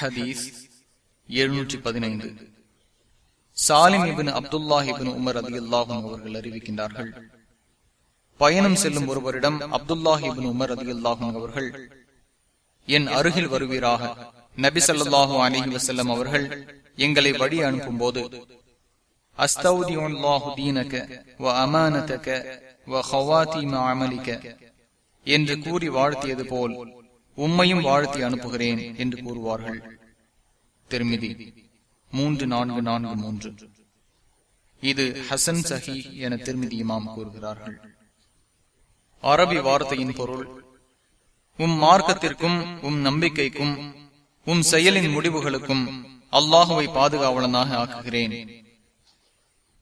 ஹதீஸ் எழுநூற்றி பதினைந்து. Salim ibn Abdullah ibn Umar அதி அல்லாஹும் அவர்கள் அறிவிக்கின்றார்கள். பயணம் செல்லும் ஒருவரிடம் அப்துல்லாஹிபின் உமர் அதி அல்லாஹும் அவர்கள் என் அருகில் வருவீராக. நபி சல்லாஹூ அலிஹி வசல்லம் அவர்கள் எங்களை வழி அனுப்பும் போது என்று கூறி வாழ்த்தியது போல் உம்மையும் வாழ்த்தி அனுப்புகிறேன் என்று கூறுவார்கள். திருமிதி மூன்று நான்கு நான்கு மூன்று. இது ஹசன் சஹி என திருமிதி இமாம் கூறுகிறார்கள். அரபி வார்த்தையின் பொருள் உம் மார்க்கத்திற்கும் உம் நம்பிக்கைக்கும் உம் செயலின் முடிவுகளுக்கும் அல்லாஹுவை பாதுகாவலனாக ஆக்குகிறேன்.